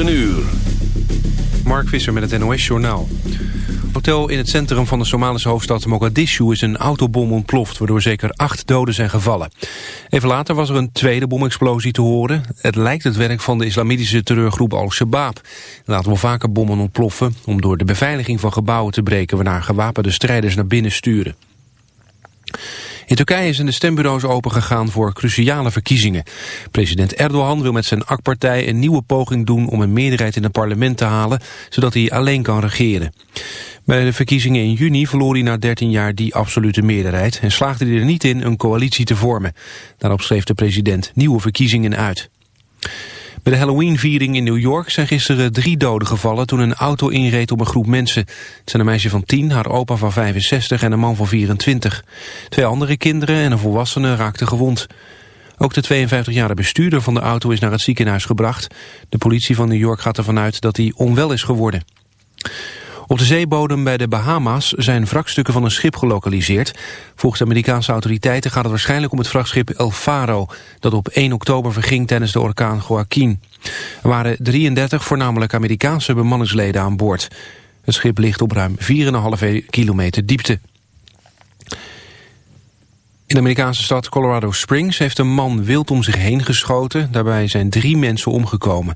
Een uur. Mark Visser met het NOS-journaal. Hotel in het centrum van de Somalische hoofdstad Mogadishu is een autobom ontploft, waardoor zeker acht doden zijn gevallen. Even later was er een tweede bomexplosie te horen. Het lijkt het werk van de islamitische terreurgroep Al-Shabaab. Laten we vaker bommen ontploffen om door de beveiliging van gebouwen te breken, waarna gewapende strijders naar binnen sturen. In Turkije zijn de stembureaus opengegaan voor cruciale verkiezingen. President Erdogan wil met zijn AK-partij een nieuwe poging doen om een meerderheid in het parlement te halen, zodat hij alleen kan regeren. Bij de verkiezingen in juni verloor hij na 13 jaar die absolute meerderheid en slaagde hij er niet in een coalitie te vormen. Daarop schreef de president nieuwe verkiezingen uit. Bij de Halloween-viering in New York zijn gisteren drie doden gevallen toen een auto inreed op een groep mensen. Het zijn een meisje van 10, haar opa van 65 en een man van 24. Twee andere kinderen en een volwassene raakten gewond. Ook de 52-jarige bestuurder van de auto is naar het ziekenhuis gebracht. De politie van New York gaat ervan uit dat hij onwel is geworden. Op de zeebodem bij de Bahama's zijn wrakstukken van een schip gelokaliseerd. Volgens de Amerikaanse autoriteiten gaat het waarschijnlijk om het vrachtschip El Faro... dat op 1 oktober verging tijdens de orkaan Joaquin. Er waren 33 voornamelijk Amerikaanse bemanningsleden aan boord. Het schip ligt op ruim 4,5 kilometer diepte. In de Amerikaanse stad Colorado Springs heeft een man wild om zich heen geschoten. Daarbij zijn drie mensen omgekomen.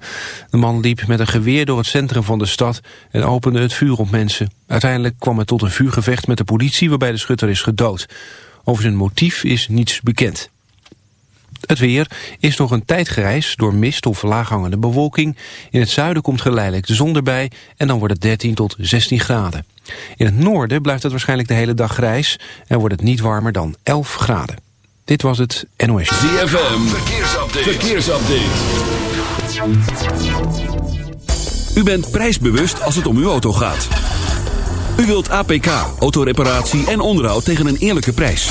De man liep met een geweer door het centrum van de stad en opende het vuur op mensen. Uiteindelijk kwam het tot een vuurgevecht met de politie waarbij de schutter is gedood. Over zijn motief is niets bekend. Het weer is nog een tijd grijs door mist of laaghangende bewolking. In het zuiden komt geleidelijk de zon erbij en dan wordt het 13 tot 16 graden. In het noorden blijft het waarschijnlijk de hele dag grijs en wordt het niet warmer dan 11 graden. Dit was het NOS. ZFM, verkeersupdate. verkeersupdate. U bent prijsbewust als het om uw auto gaat. U wilt APK, autoreparatie en onderhoud tegen een eerlijke prijs.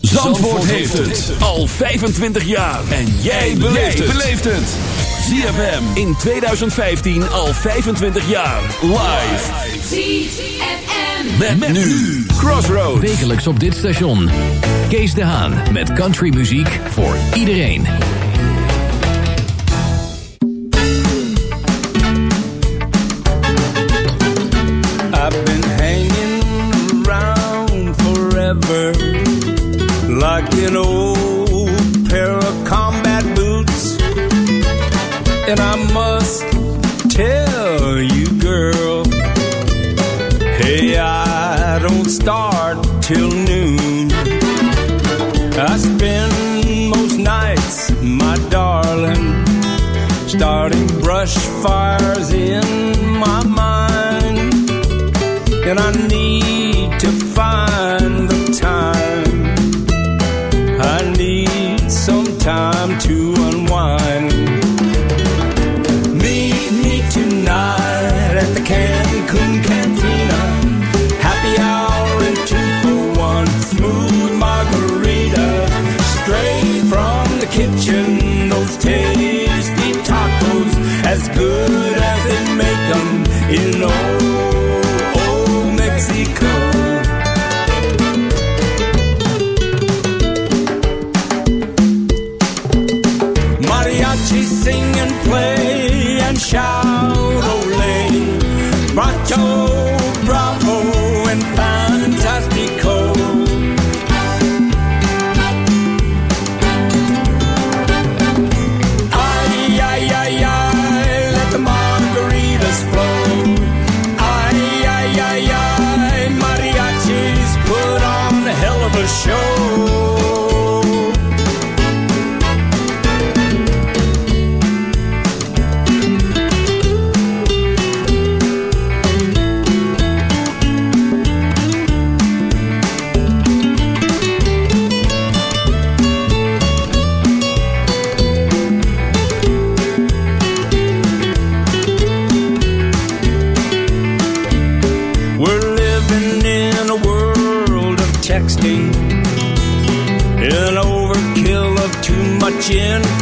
Zandvoort heeft het al 25 jaar. En jij beleeft het. ZFM in 2015 al 25 jaar. Live. ZFM. Met, nu. Crossroads. Wekelijks op dit station. Kees de Haan met countrymuziek voor iedereen. An old pair of combat boots. And I must tell you, girl, hey, I don't start till noon. I spend most nights, my darling, starting brush fires in my mind. And I need to find the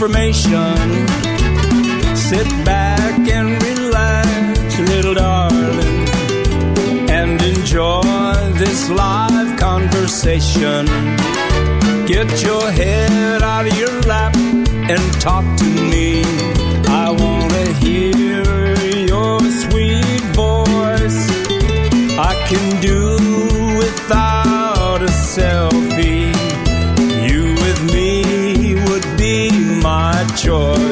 information. Sit back and relax, little darling, and enjoy this live conversation. Get your head out of your lap and talk to me. I wanna hear your sweet voice. I can do without a selfie. My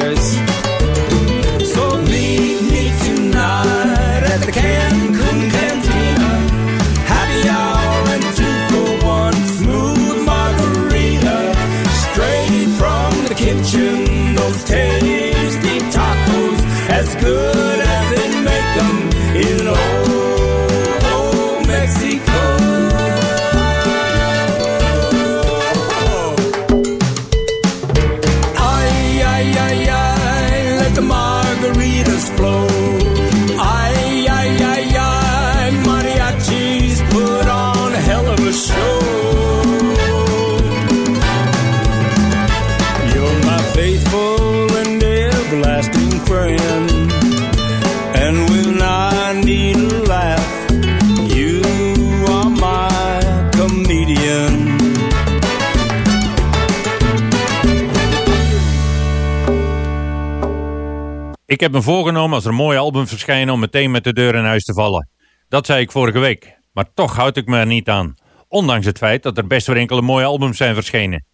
Ik heb me voorgenomen als er een mooi album verschijnen om meteen met de deur in huis te vallen. Dat zei ik vorige week, maar toch houd ik me er niet aan. Ondanks het feit dat er best weer enkele mooie albums zijn verschenen.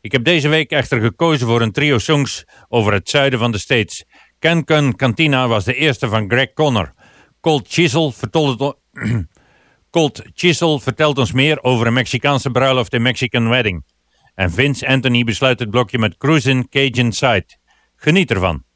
Ik heb deze week echter gekozen voor een trio songs over het zuiden van de States. Cancun Cantina was de eerste van Greg Conner. Cold Chisel Cold Chisel vertelt ons meer over een Mexicaanse bruiloft in Mexican Wedding. En Vince Anthony besluit het blokje met Cruisin' Cajun Side. Geniet ervan.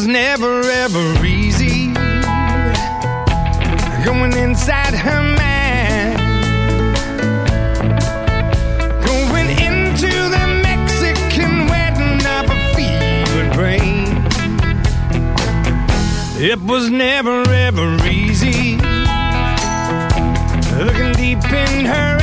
Was never ever easy. Going inside her mind, going into the Mexican wedding of a fevered brain. It was never ever easy. Looking deep in her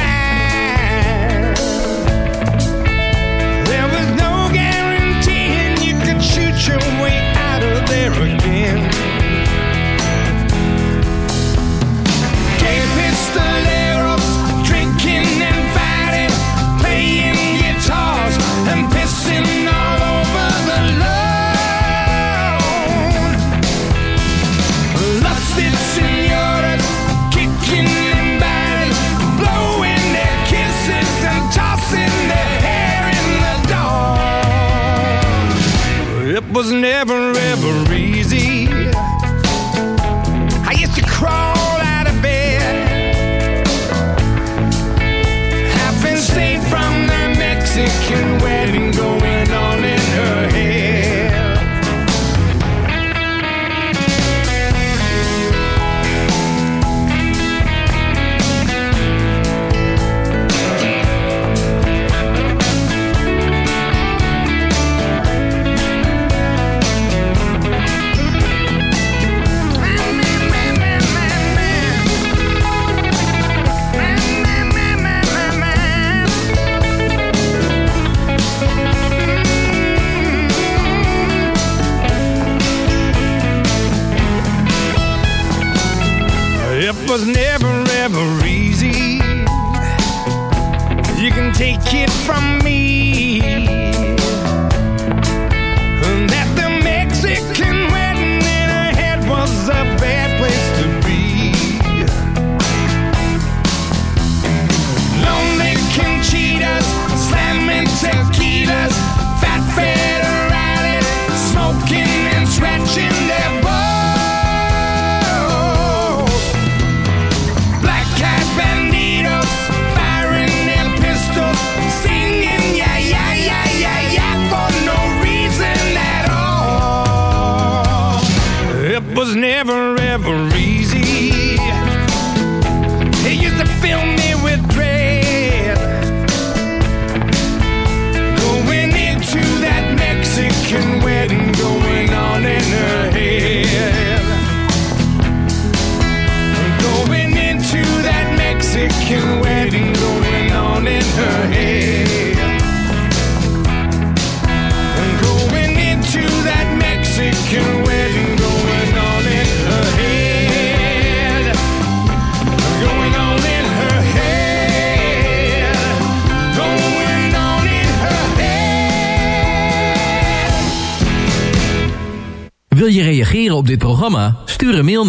was never ever easy.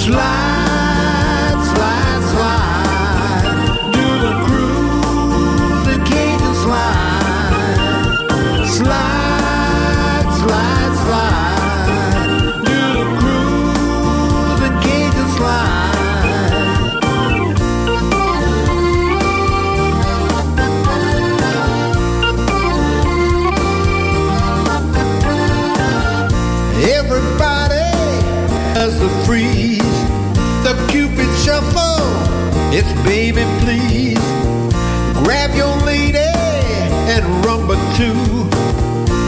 Slide, too.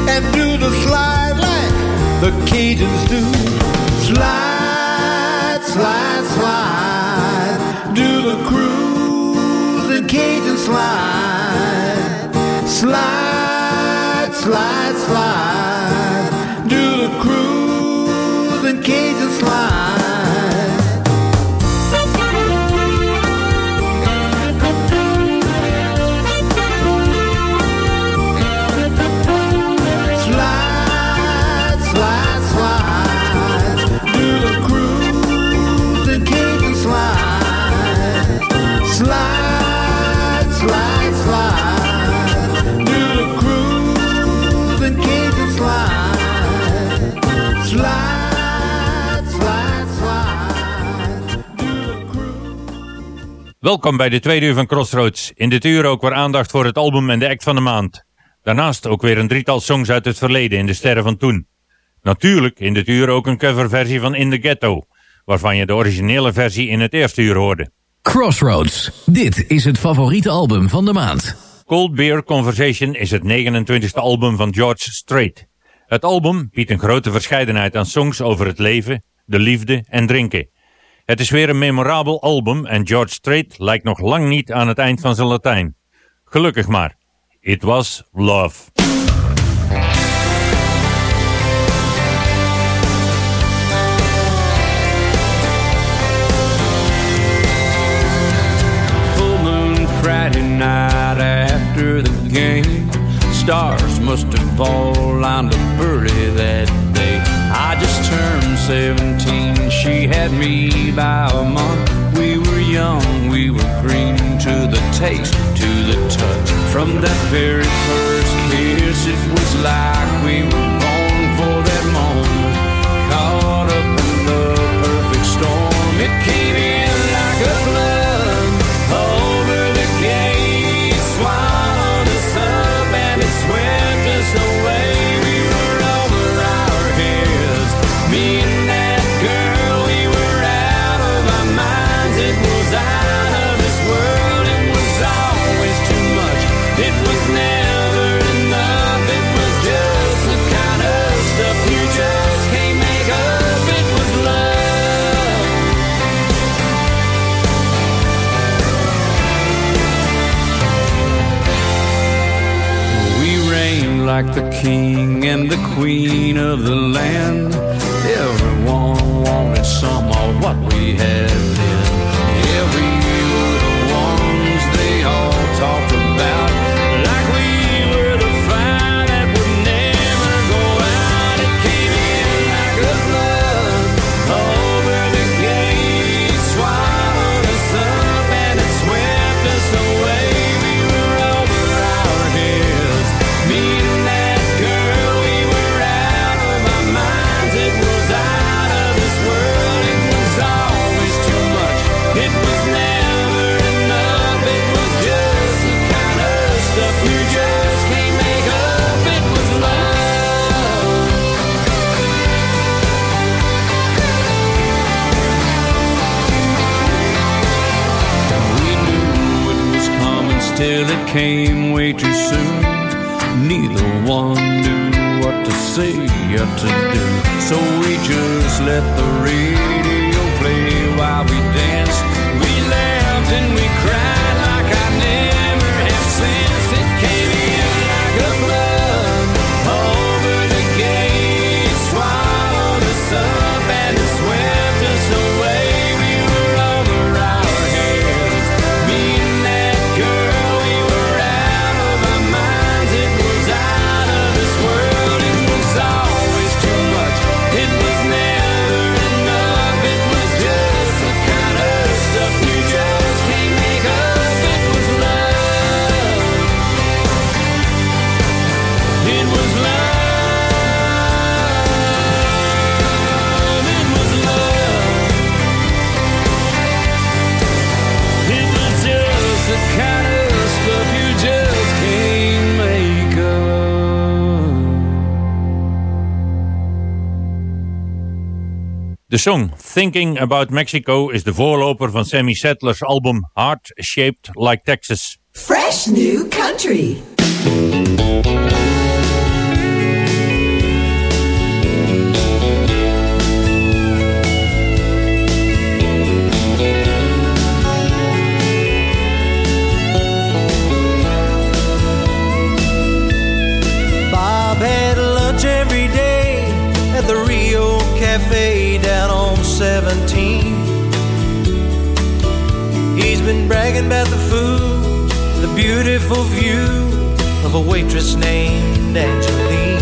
And do the slide like the Cajuns do. Welkom bij de tweede uur van Crossroads. In dit uur ook weer aandacht voor het album en de act van de maand. Daarnaast ook weer een drietal songs uit het verleden in de sterren van toen. Natuurlijk in dit uur ook een coverversie van In the Ghetto, waarvan je de originele versie in het eerste uur hoorde. Crossroads. Dit is het favoriete album van de maand. Cold Beer Conversation is het 29e album van George Strait. Het album biedt een grote verscheidenheid aan songs over het leven, de liefde en drinken. Het is weer een memorabel album en George Strait lijkt nog lang niet aan het eind van zijn Latijn. Gelukkig maar. It was love. full moon Friday night after the game. Stars must have all lined up early that day. I just turned 17, she had me by a month. We were young, we were green to the taste, to the touch. From that very first kiss, it was like we were born for that moment. Caught up in the perfect storm, it came like the king and the queen of the land. Everyone wanted some of what we had came way too soon. Song Thinking About Mexico is de voorloper van Sammy Sadlers album Heart Shaped Like Texas. Fresh new country. About the food, the beautiful view of a waitress named Angeline.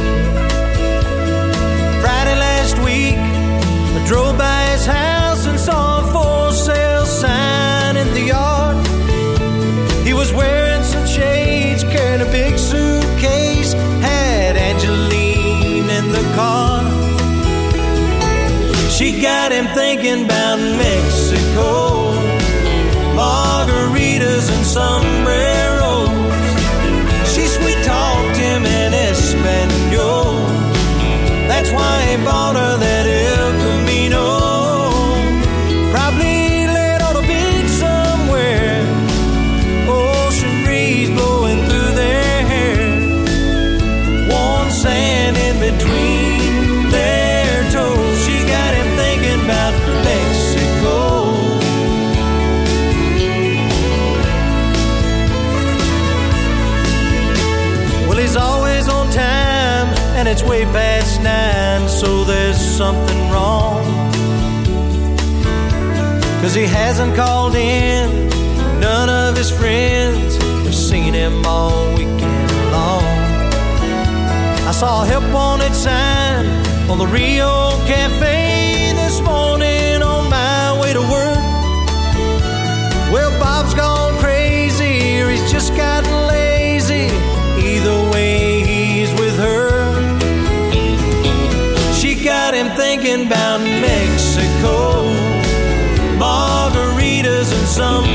Friday last week, I drove by his house and saw a for sale sign in the yard. He was wearing some shades, carrying a big suitcase, had Angeline in the car. She got him thinking about Mexico, margaritas Cause he hasn't called in. None of his friends have seen him all weekend long. I saw a help wanted sign on the Rio Cafe this morning on my way to work. Well, Bob's gone crazy or he's just gotten lazy. Either way, he's with her. She got him thinking about Margaritas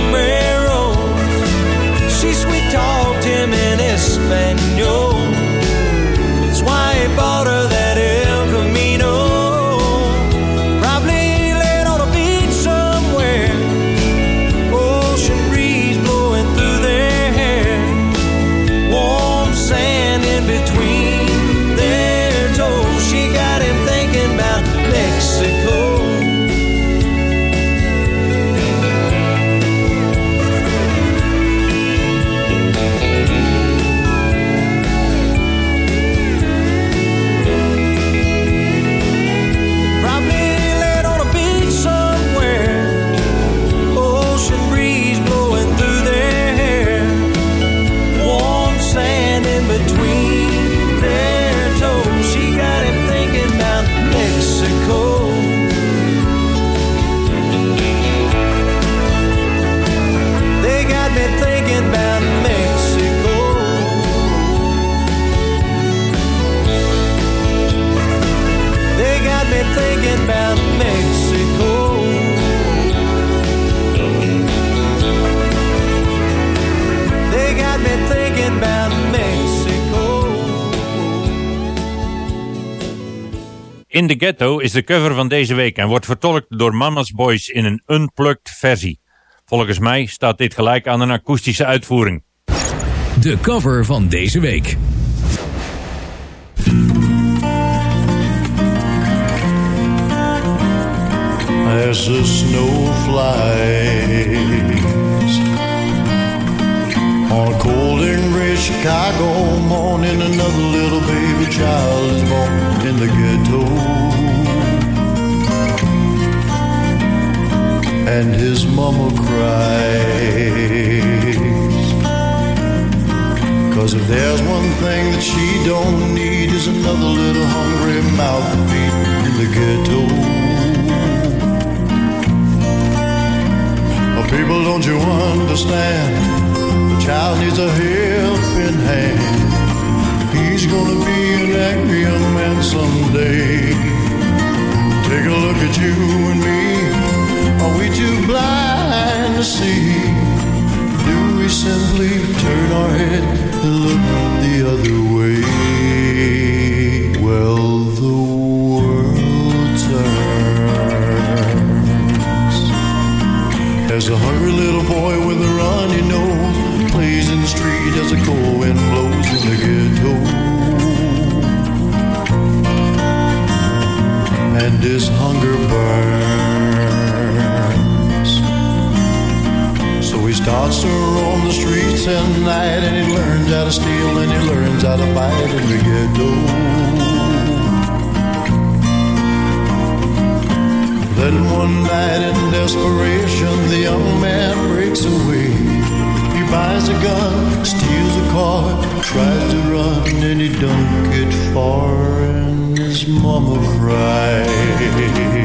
In the Ghetto is de cover van deze week en wordt vertolkt door Mama's Boys in een unplugged versie. Volgens mij staat dit gelijk aan een akoestische uitvoering. De cover van deze week. as the snow flies. On a cold and gray Chicago morning, another little baby child is born in the ghetto. And his mama cries. Cause if there's one thing that she don't need is another little hungry mouth to feed in the ghetto. Oh, people, don't you understand? The child needs a helping hand. He's gonna be an angry young man someday. Take a look at you and me. Are we too blind to see? Do we simply turn our head and look the other way? Well, the world turns as a hungry little boy with a runny nose plays in the street as a cold wind blows in the ghetto. And his hunger burns. To roam the streets at night and he learns how to steal and he learns how to fight in the ghetto. Then one night in desperation, the young man breaks away. He buys a gun, steals a car, tries to run, and he don't get far, and his mama cries.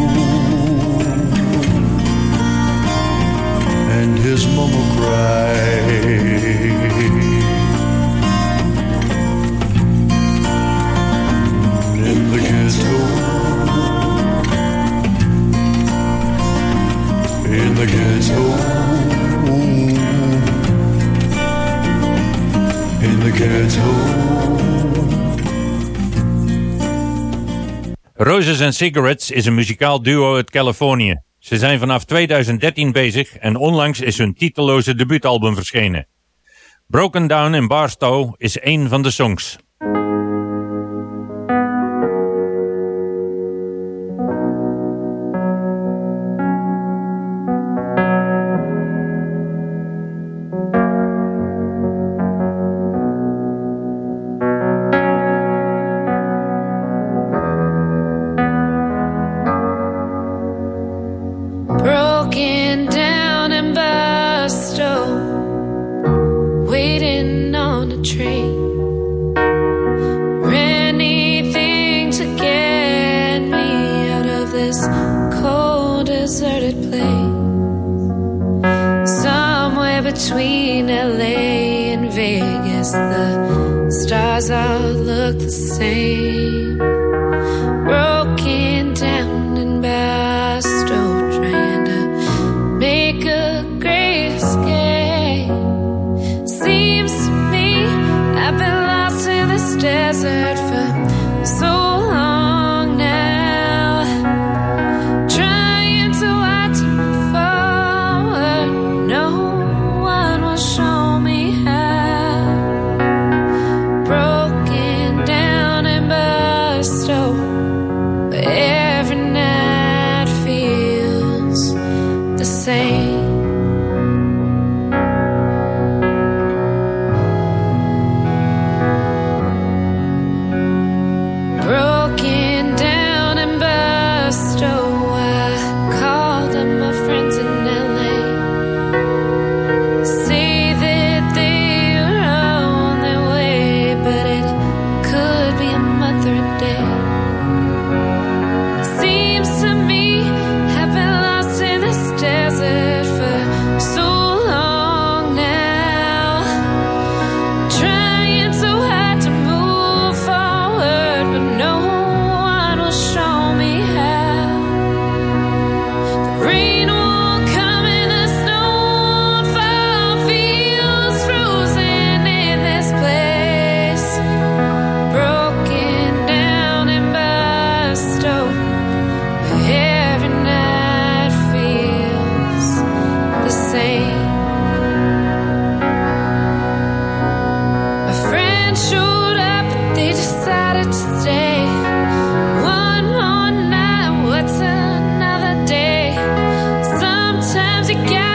his mama cried In the ghetto in the ghetto. In the ghetto. Roses and Cigarettes is een muzikaal duo uit Californië. Ze zijn vanaf 2013 bezig en onlangs is hun titelloze debuutalbum verschenen. Broken Down in Barstow is één van de songs. say.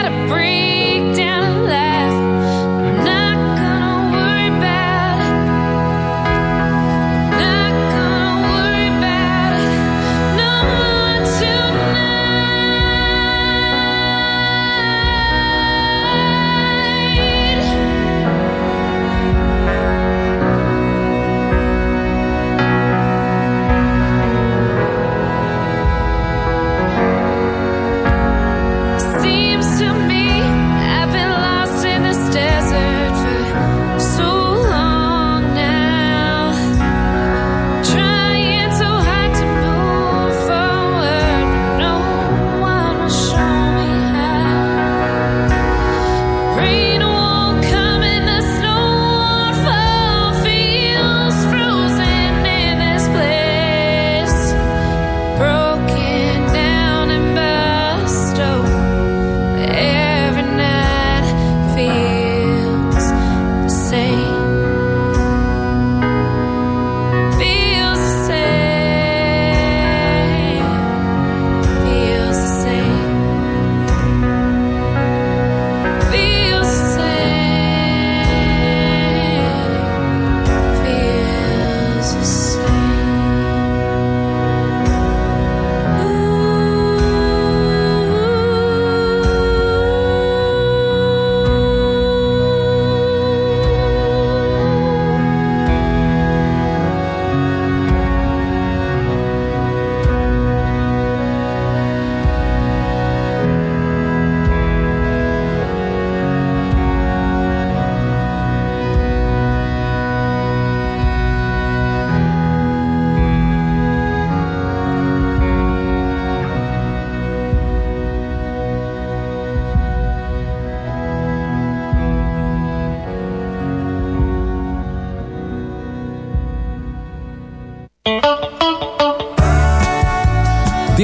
to breathe.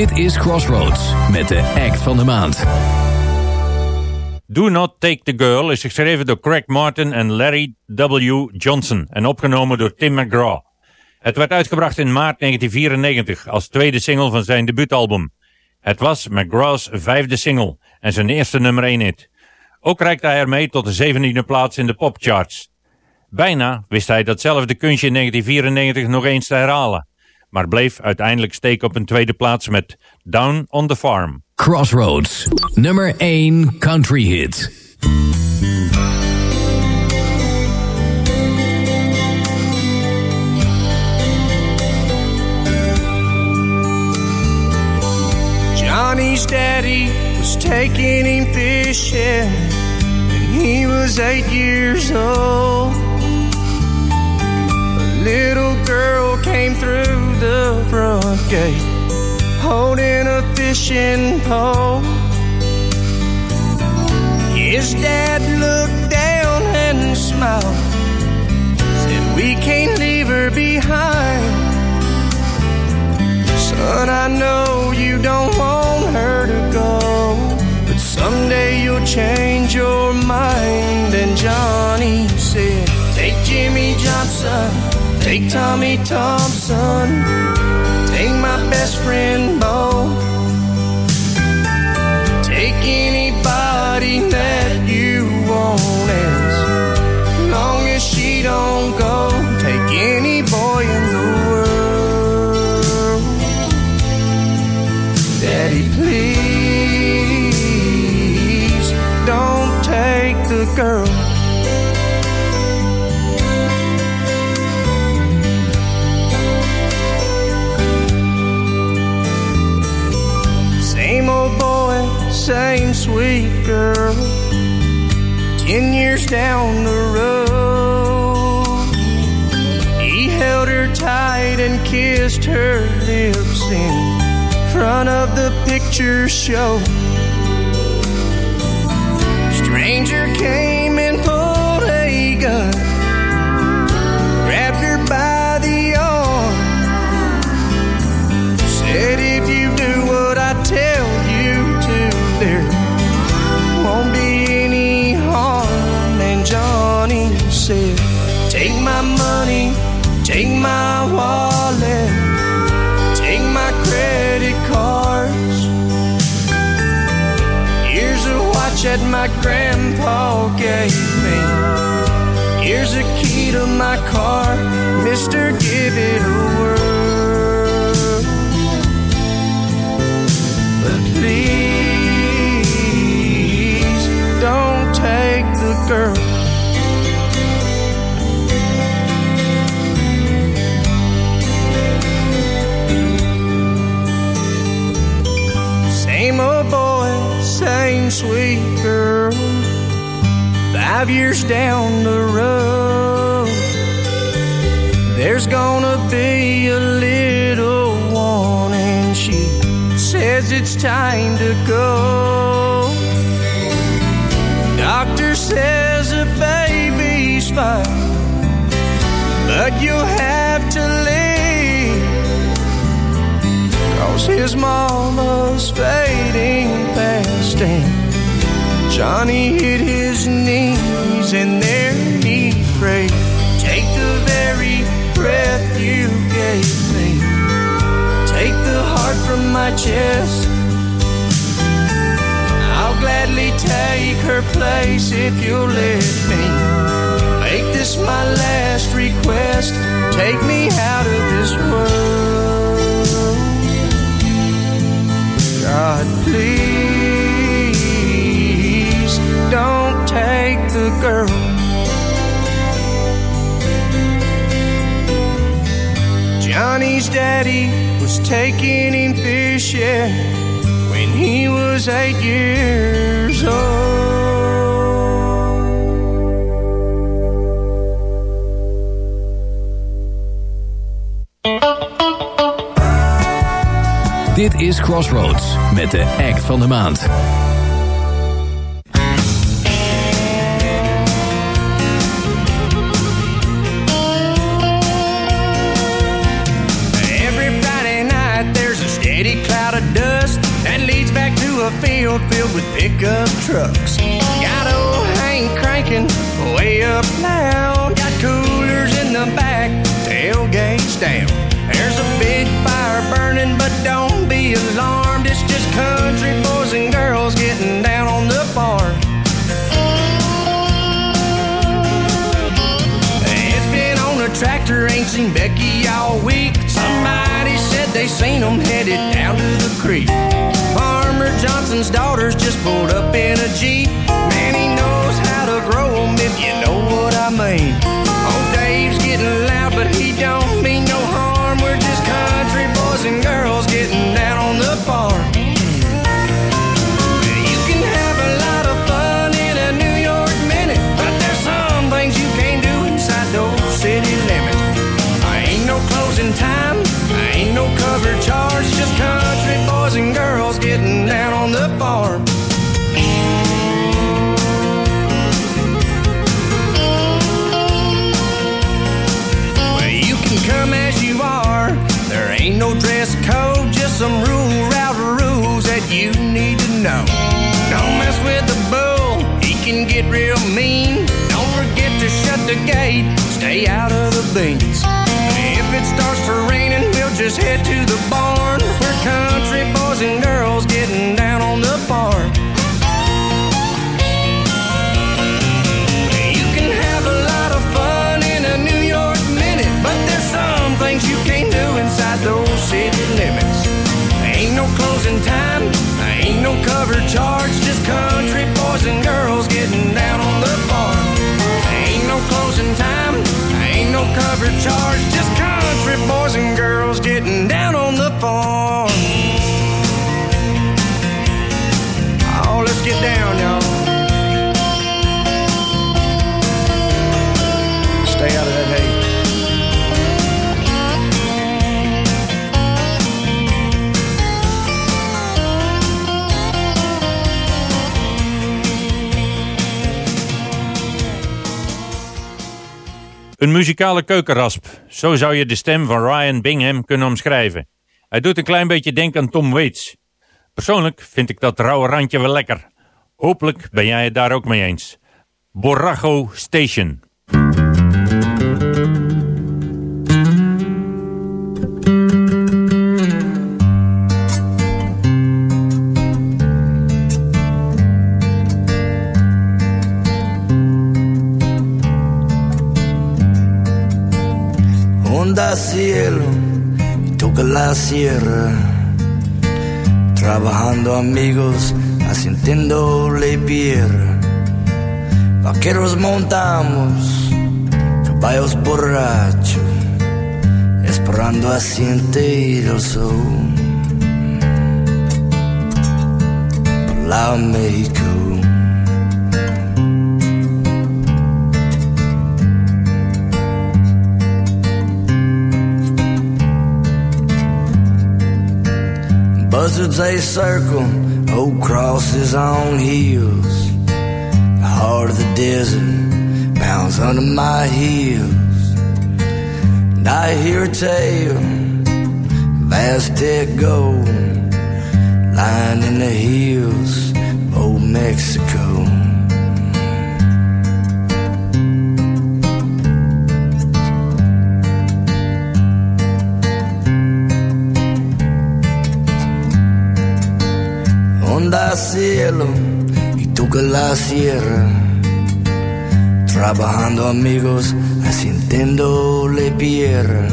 Dit is Crossroads met de act van de maand. Do Not Take the Girl is geschreven door Craig Martin en Larry W. Johnson en opgenomen door Tim McGraw. Het werd uitgebracht in maart 1994 als tweede single van zijn debuutalbum. Het was McGraw's vijfde single en zijn eerste nummer 1 hit. Ook reikte hij ermee tot de zeventiende plaats in de popcharts. Bijna wist hij datzelfde kunstje in 1994 nog eens te herhalen maar bleef uiteindelijk steken op een tweede plaats met Down on the Farm. Crossroads, nummer 1 country hit. Johnny's daddy was taking him fishing, when he was eight years old. Little girl came through the front gate holding a fishing pole. His dad looked down and smiled, said, We can't leave her behind. Son, I know you don't want her to go, but someday you'll change your mind. And Johnny said, Take Jimmy Johnson, take Tommy Thompson, take my best friend Bo, down the road, he held her tight and kissed her lips in front of the picture show. My grandpa gave me. Here's a key to my car, Mister, give it Five years down the road, there's gonna be a little one, and she says it's time to go. Doctor says the baby's fine, but you'll have to leave. Cause his mama's fading fast and Johnny hit his knees and there he prayed. Take the very breath you gave me. Take the heart from my chest. I'll gladly take her place if you'll let me. Make this my last request. Take me out of this world. God, please the girl. Johnny's daddy was taking him fishing when he was eight years old. Dit is Crossroads met de act van de maand. Pickup trucks. Got old Hank cranking way up loud. Got coolers in the back, tailgates down. There's a big fire burning, but don't be alarmed. It's just country boys and girls getting down on the farm. It's been on a tractor, ain't seen Becky cover charge, just country boys and girls getting down on the farm. Ain't no closing time, ain't no cover charge, just country boys and Een muzikale keukenrasp. Zo zou je de stem van Ryan Bingham kunnen omschrijven. Hij doet een klein beetje denken aan Tom Waits. Persoonlijk vind ik dat rauwe randje wel lekker. Hopelijk ben jij het daar ook mee eens. Borracho Station. Onda cielo y toca la sierra. Trabajando amigos, haciendo le pierra. Vaqueros montamos, caballos borrachos, esperando a sentir el sol. Por la México. Buzzards they circle, old crosses on heels. The heart of the desert bounds under my heels. And I hear a tale of Aztec gold lying in the hills of old Mexico. Onda cielo y toca la sierra. Trabajando amigos, haciendo le pierra.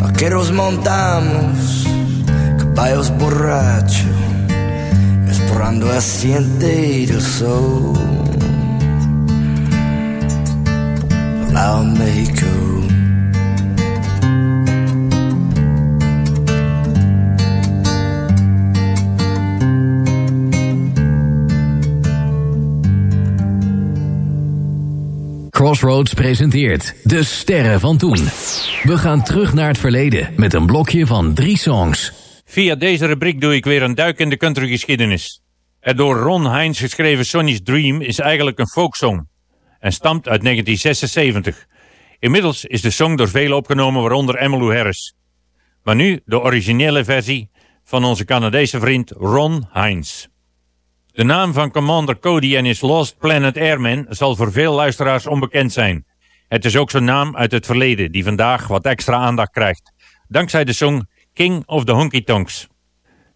Vaqueros montamos, caballos borrachos, esperando a sentir el sol. La México. Crossroads presenteert De Sterren van Toen. We gaan terug naar het verleden met een blokje van drie songs. Via deze rubriek doe ik weer een duik in de countrygeschiedenis. Het door Ron Hines geschreven Sonny's Dream is eigenlijk een folksong en stamt uit 1976. Inmiddels is de song door velen opgenomen, waaronder Emmylou Harris. Maar nu de originele versie van onze Canadese vriend Ron Hines. De naam van Commander Cody en his Lost Planet Airmen zal voor veel luisteraars onbekend zijn. Het is ook zo'n naam uit het verleden die vandaag wat extra aandacht krijgt. Dankzij de song King of the Honky Tonks.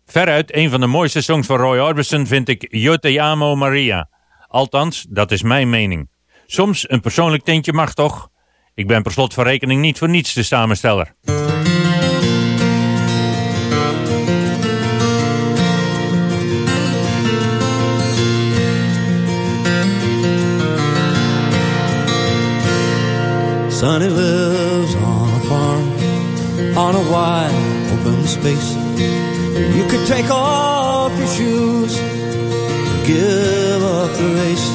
Veruit een van de mooiste songs van Roy Orbison vind ik Yo te amo Maria. Althans, dat is mijn mening. Soms een persoonlijk tintje mag toch? Ik ben per slot van rekening niet voor niets de samensteller. Sonny lives on a farm on a wide open space. You could take off your shoes, give up the race.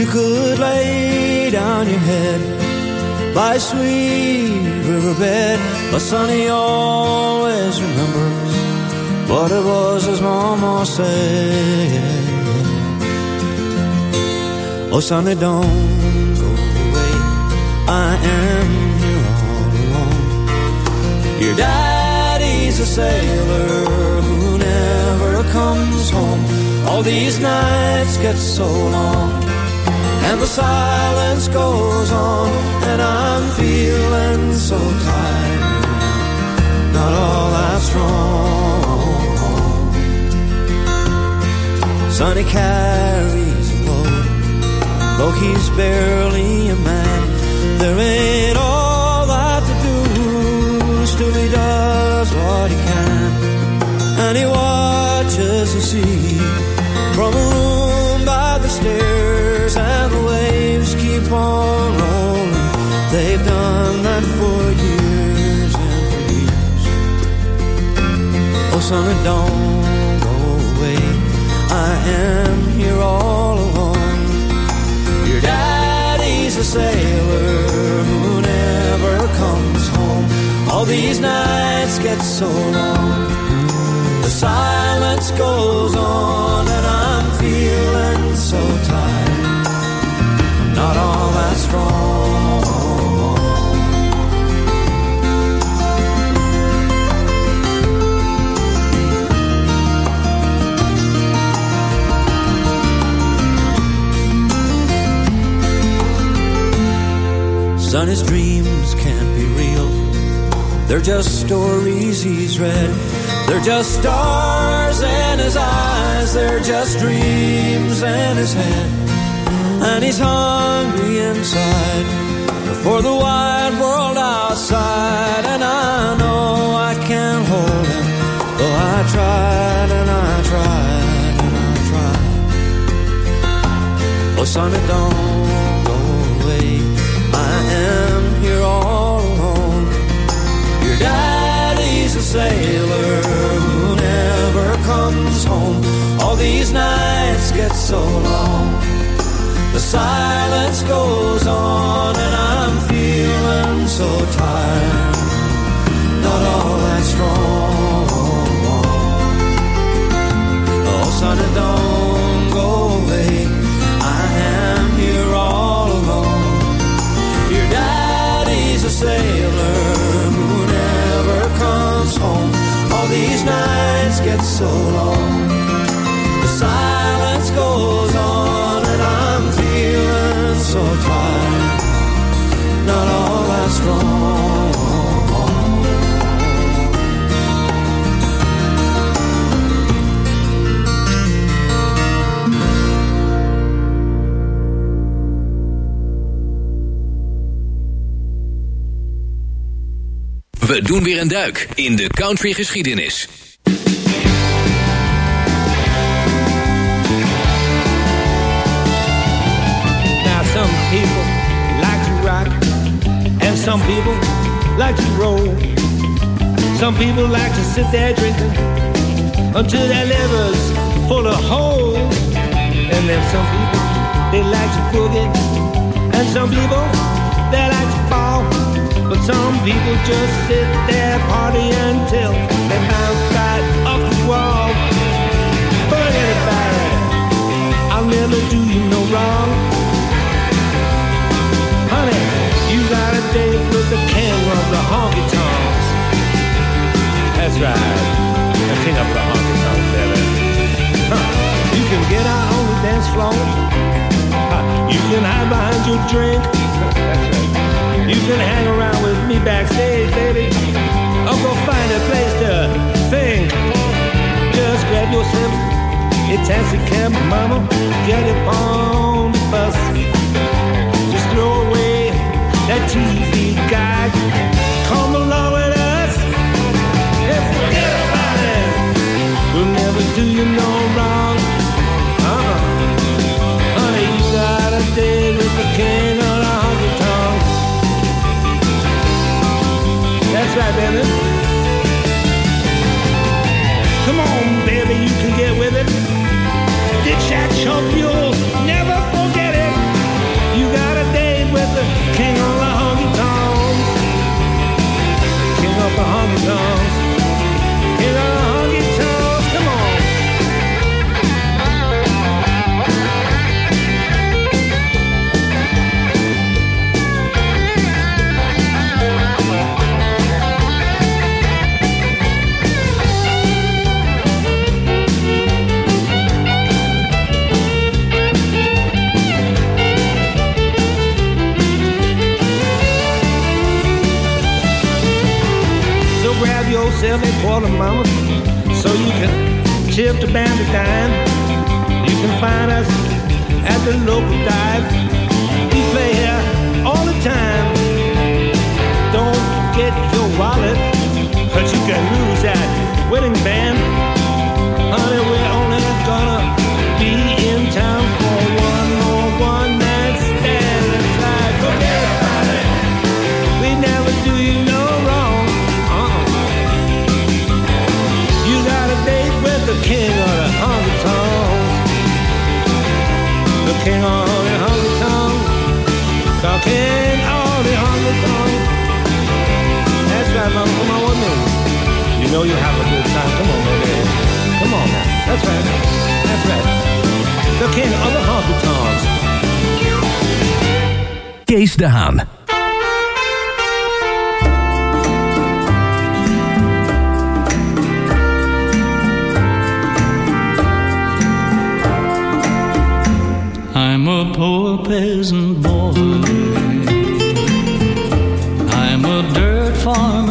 You could lay down your head by a sweet riverbed. But Sonny always remembers what it was his mama said. Oh, Sonny, don't. I am here all alone. Your daddy's a sailor who never comes home. All these nights get so long. And the silence goes on, and I'm feeling so tired. Not all that strong. Sonny carries a load, though he's barely a man. There ain't all that to do, still he does what he can. And he watches the sea from a room by the stairs, and the waves keep on rolling. They've done that for years and for years. Oh, son, don't go away. I am sailor who never comes home. All these nights get so long. The silence goes on, and I'm feeling so tired. I'm not all that strong. Son, his dreams can't be real. They're just stories he's read. They're just stars in his eyes. They're just dreams in his head. And he's hungry inside for the wide world outside. And I know I can't hold him. Though I tried and I tried and I tried. Oh, son, it don't sailor who never comes home. All these nights get so long. The silence goes on, and I'm feeling so tired. Not all that strong. Oh, son, don't go away. I am here all alone. Your daddy's a sailor comes home. All these nights get so long. The silence goes on, and I'm feeling so tired. Not all that strong. We doen weer een duik in de country geschiedenis. Now some people like to rock, and some people like to roll. Some people like to sit there drinking until their livers full of holes. And then some people they like to boogie, and some people they like. But some people just sit there party until they bounce right off the wall. Forget about it. I'll never do you no wrong. Honey, you got a date with the king of the honky tonks. That's right, the king of the honky tonks, baby. Huh. You can get out on the dance floor. You can hide behind your drink. You can hang around with me backstage, baby. Or go find a place to think. Just grab yourself It's a taxi cab, mama. Get it on the bus. Just throw away that TV guide. Come along with us. And forget about it. We'll never do you no wrong. That's right, baby. Come on, baby, you can get with it. Ditch that chump, you'll never forget it. You got a date with the king of the honky tonks. King of the honky tonks. mama, so you can tip the band of dime. You can find us at the local dive. know you have a good time. Come on, baby. Come on. That's right. That's right. I'm a poor peasant boy. I'm a dirt farmer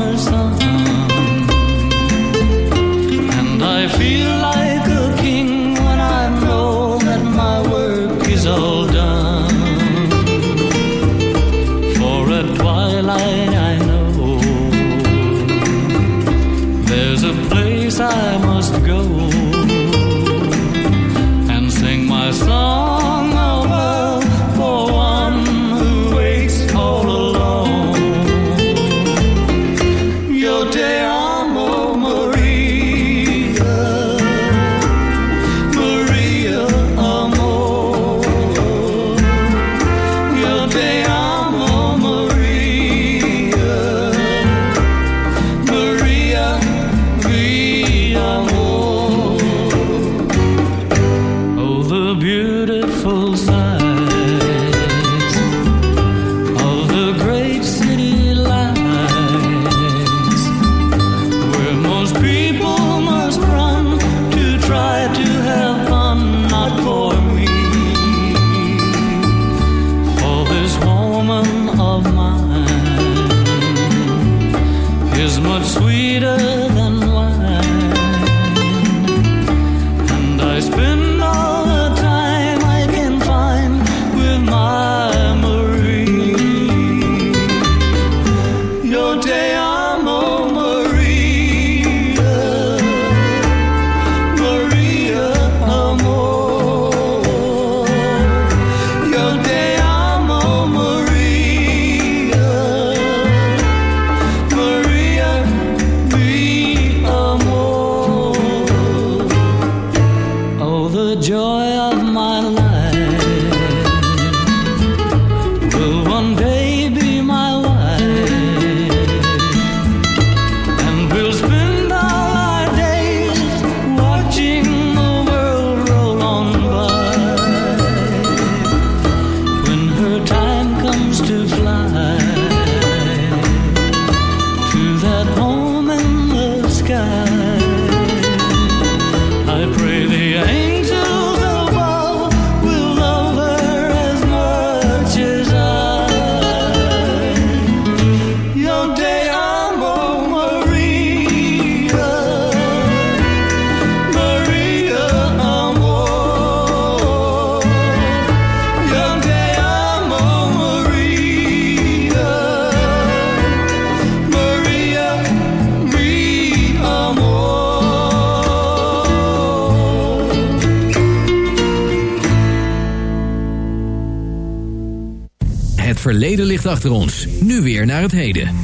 verleden ligt achter ons. Nu weer naar het heden.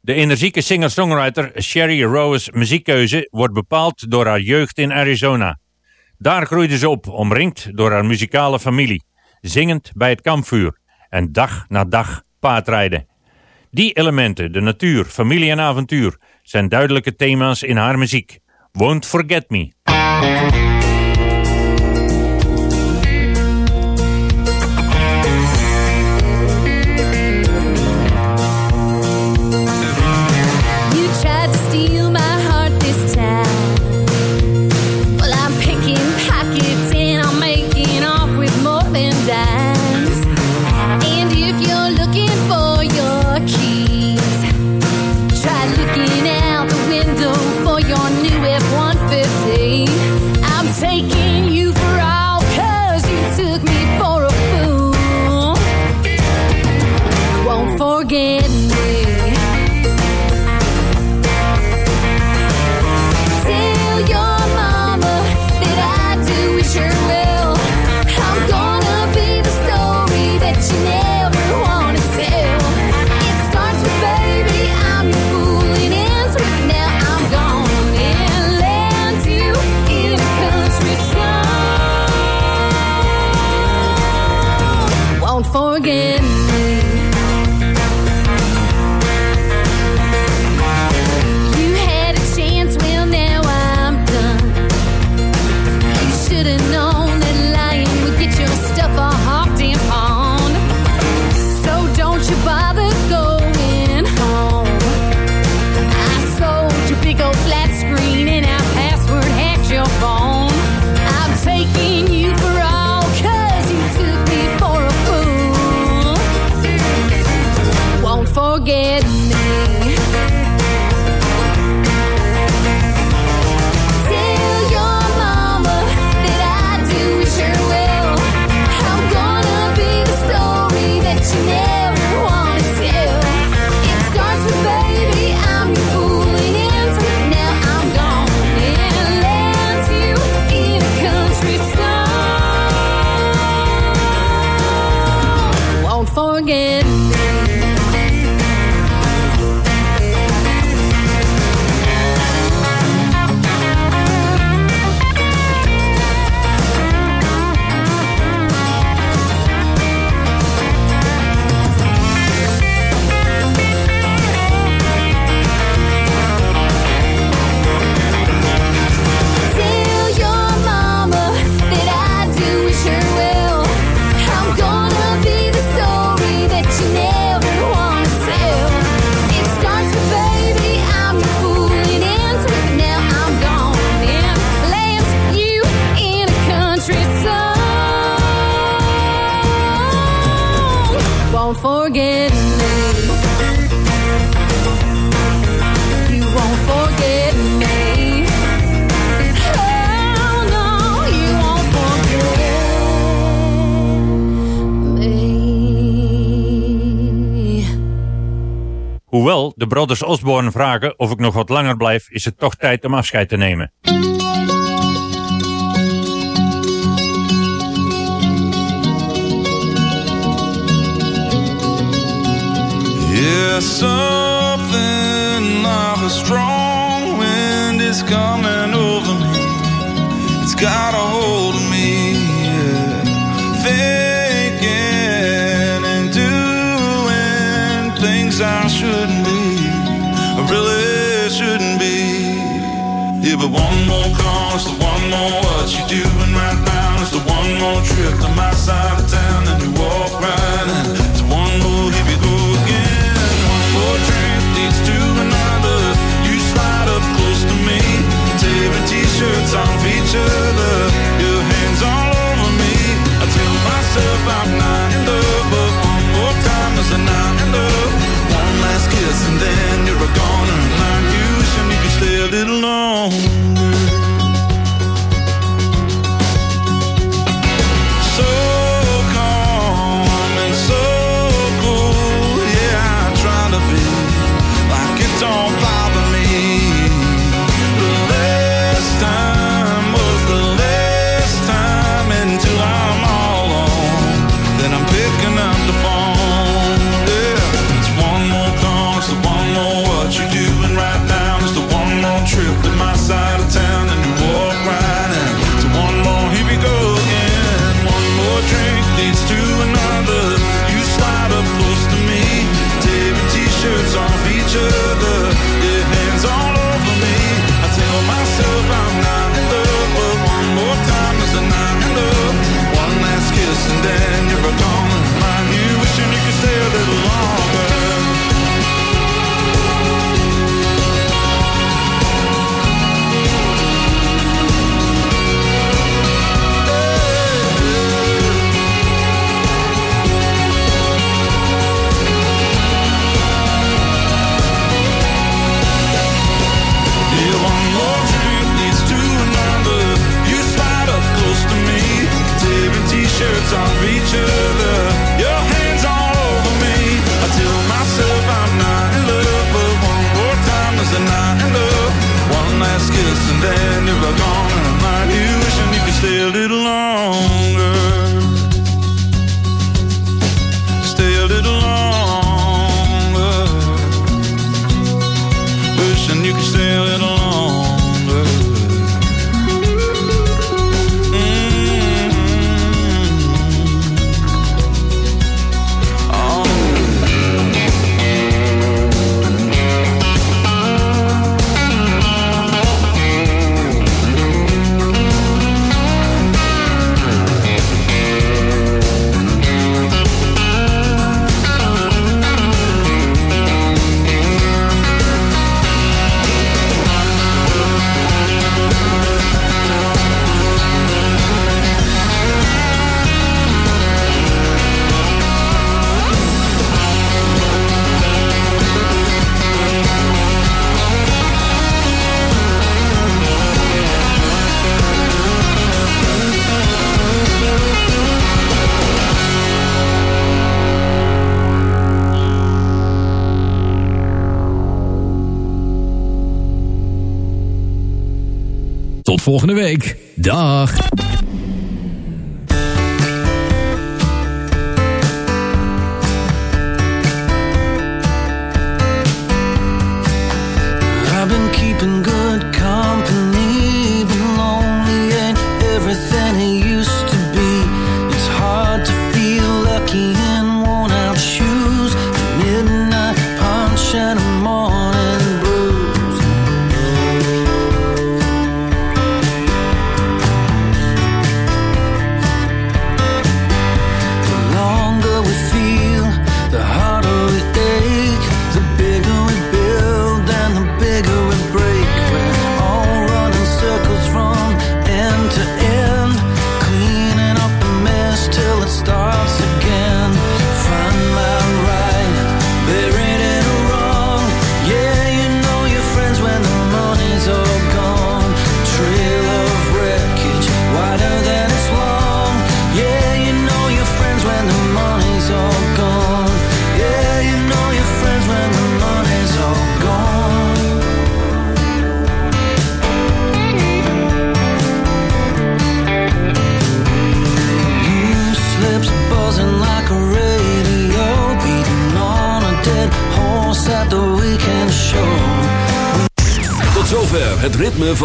De energieke singer-songwriter Sherry Rowe's muziekkeuze wordt bepaald door haar jeugd in Arizona. Daar groeide ze op, omringd door haar muzikale familie, zingend bij het kampvuur en dag na dag paardrijden. Die elementen, de natuur, familie en avontuur, zijn duidelijke thema's in haar muziek. Won't Forget Me. de brothers Osborne vragen of ik nog wat langer blijf, is het toch tijd om afscheid te nemen. Yes, something of a strong wind is coming over me. It's got a hold of me. Yeah. Thinking and doing things I should. Yeah, but one more call, it's the one more what you doing right now. It's the one more trip to my side of town and you walk right in. volgende week. Dag!